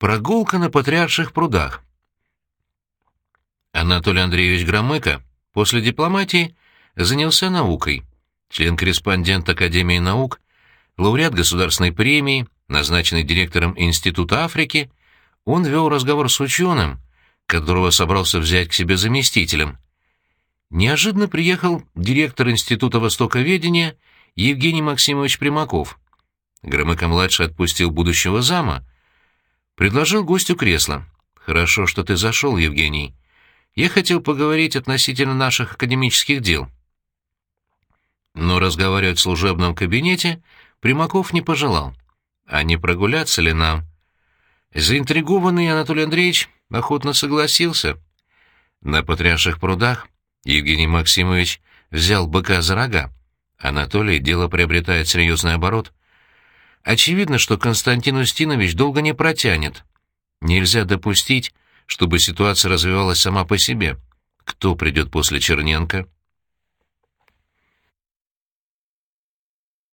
Прогулка на Патриарших прудах. Анатолий Андреевич Громыко после дипломатии занялся наукой. Член-корреспондент Академии наук, лауреат государственной премии, назначенный директором Института Африки, он вел разговор с ученым, которого собрался взять к себе заместителем. Неожиданно приехал директор Института Востоковедения Евгений Максимович Примаков. Громыко-младший отпустил будущего зама, Предложил гостю кресло. «Хорошо, что ты зашел, Евгений. Я хотел поговорить относительно наших академических дел». Но разговаривать в служебном кабинете Примаков не пожелал. А не прогуляться ли нам? Заинтригованный Анатолий Андреевич охотно согласился. На Патриарших прудах Евгений Максимович взял быка за рога. Анатолий дело приобретает серьезный оборот. Очевидно, что Константин Устинович долго не протянет. Нельзя допустить, чтобы ситуация развивалась сама по себе. Кто придет после Черненко?